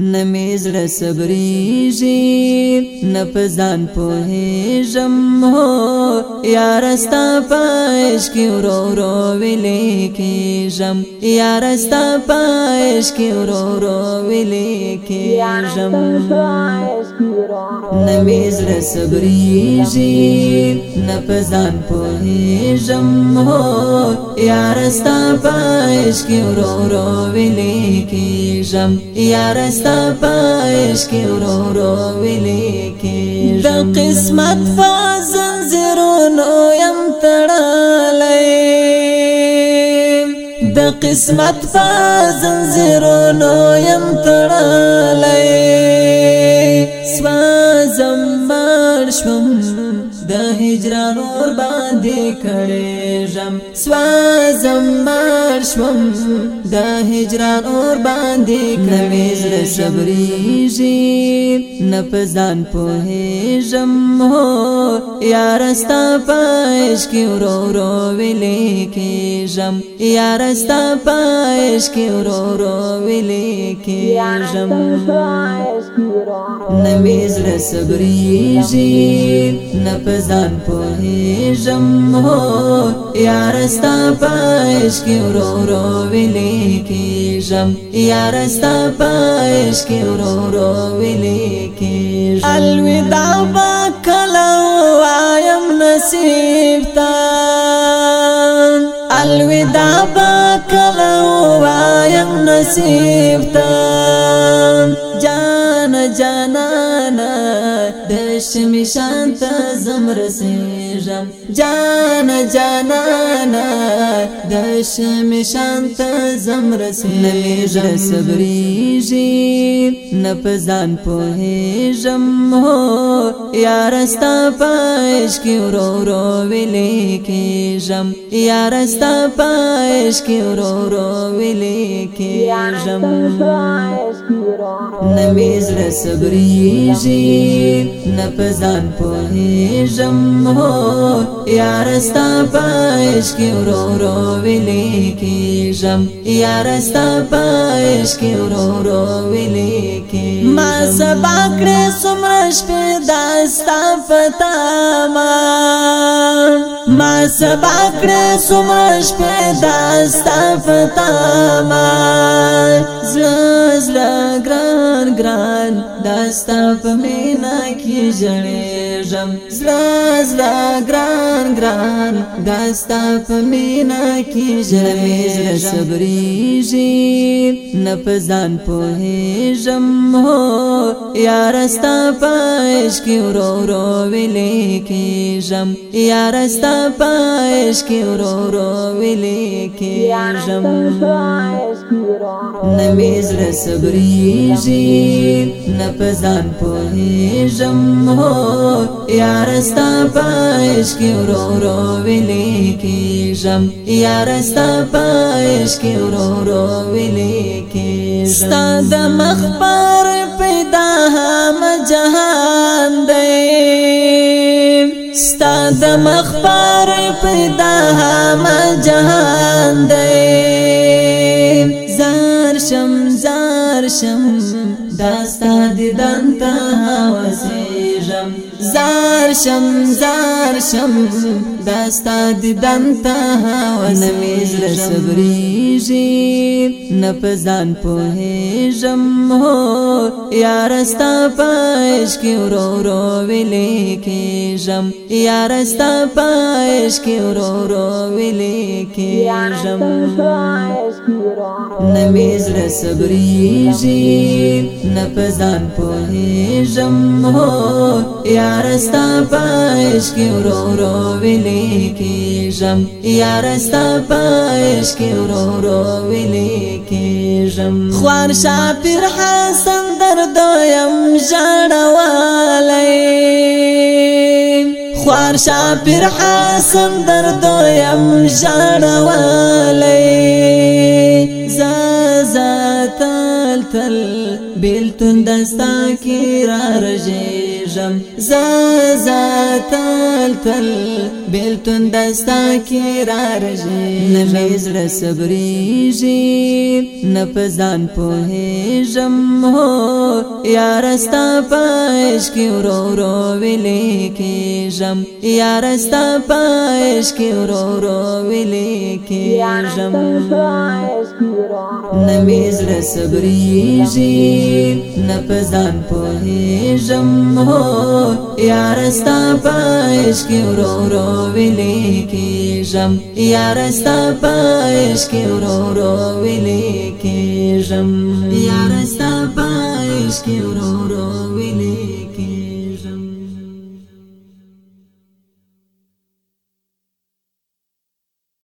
نه مې زړه صبرېږي نه په ځان پوهېږم هو یاره ستا په عشق کې ورو ورو ویلې کېږم یاره ستا په عشق کې ورو ورو ویلې کېږم نه مې زړه صبرېږي نه په ځان پوهېږم هو یاره ستا په عشق کې ورو ورو ویلې کېږم یاره سبا عشق ورو ورو ویلې کې د قسمت فازن زرونو يم تړلې د قسمت فازن زرونو يم تړلې سوا زمار شوم د هجران اور باندې کړي ژم سوازم مرشم د هجران اور باندې کړي زړه صبرېږي نه پزان په ژم هو یار ستا پائش کې ورو ورو ویلې کې ژم یار ستا پائش کې ورو ورو ویلې کې ژم نوې زړه صبرېږي نه پزان پوهیږم هو یار ستا پایش کې ورو ورو ویلې کېږم یار ستا پايش کې ورو ورو ویلې کېږم الوداع کلا وایم نصیب تا الوداع کلا وایم نصیب تا جانا جانانا د شمی شان ته زم رسېږم جانا جانانا د شمی شان ته زم رسېږم صبرېږي نه په ځان پوهېږم هو یار ستا پایش کې ورو ورو ویلې کېږم یار ستا پایش کې ورو ورو ویلې کېږم نمیز نه صبرېږي نه په ځان پوهېږم هو یاره ستا په عشق کې ورو ورو ویلې کېږم یاره ستا په عشق کې ورو ورو ویلې کېږم ما سبا کړې څومره شپې دا ستا په تاما ما سبا کړه سمش پیدا استفتا ما زز لا ګران ګران داستف مینا کی جړېږم زز لا ګران ګران داستف مینا کی جړېږم صبرېږي نپزان په هېژم هو یارستا پایش کی رو رو ویلی کی جم یارستا پایش کی رو رو ویلی کی جم نمیز رس بریجی نپزان پولی جم یارستا پایش کی رو رو ویلی کی جم یارستا پایش کی رو رو ویلی کی جم ستا دمخ پارم دا هم جهان دی ستا د مخ پر پیدا هم جهان دی زار شم زار شم دا ستا دیدن ته وسه شم زار شم زار شم داستا دیدن تا ونمیز لسبریږي نه په ځان پوهېږم هو یار ستا پایش کې ورو ورو ویلې کېږم یار ستا پایش کې ورو ورو ویلې کېږم نمیز لسبریږي نپزان پوهیجم هو یارستا پایش کی ورو رو ویلی کیجم یارستا پایش کی ورو رو ویلی کیجم خوار شاپیر حسن دردویم جانوالی خوار شاپیر حسن دردویم جانوالی زازا تل تل بیلتون دستا کی را رژیجم زازا تل تل بیلتون دستا کی را رژیجم نمیز را صبریجی نپزان پوهیجم ہو یارستا پایش کی رو رو ویلی کیجم یارستا پایش کی رو رو ویلی کیجم نمیز را صبریجی نه پزان په جم هو یار ستا پائش کې ورو ورو ویلې کې جم یار ستا پائش کې ورو ورو ویلې کې جم یار ستا پائش کې ورو ورو ویلې